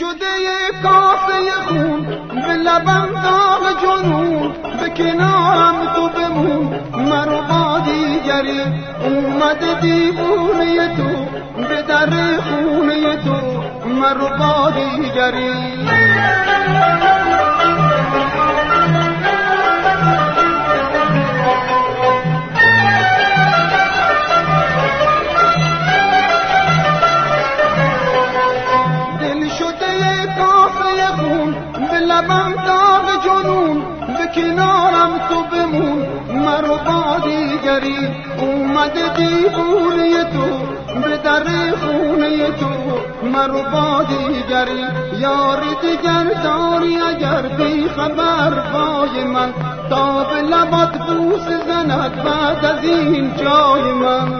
شده کاسه خون به لبم داغ جنون به کنارم تو بمون. مرو با دیگری اومده دیوونه تو به در خونه تو. مرو با دیگری کنارم تو بمون مرو با دیگری اومد دیوونه تو به در خونه تو. مرو با دیگری یاری دیگر داری اگر بی خبر بای من. تا به لبات بوس زند بعد از این جای من.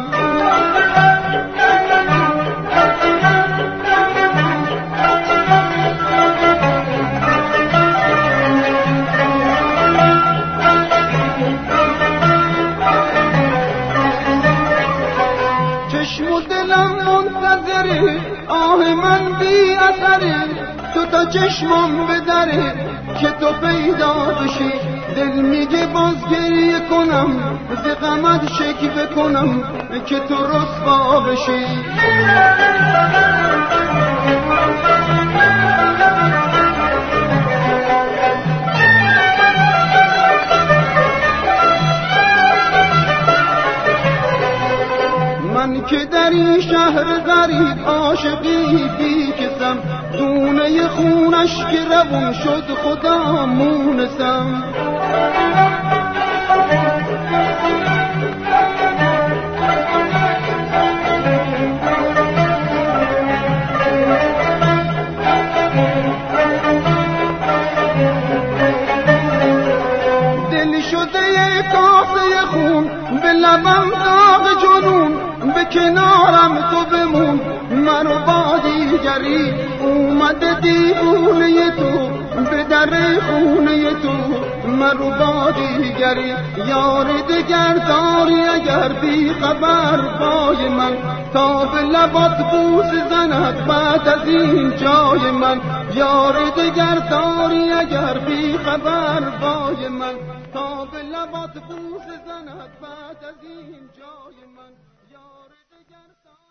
آه من بی اثره تو تا چشمم بدره که تو پیدا بشی. دل میگه باز گریه کنم ز غمت شکی بکنم که تو رسوا بشی. که در این شهر غریب عاشقی بی کسم دونه خونش که روون شد خدا مونسم دل شده کاسه خون به لبم داغ جنون. به کنارم تو بمون. منو با دیگری اومده دیوونه تو به در خونه تو. مرو با دیگری یار دگر داری اگر بی خبر بای من. تا به لبات بوس زند بعد از این جای من. یار دگر داری اگر بی خبر بای من. تا به لبات بوس زند بعد از این جای من. You're yor tijan so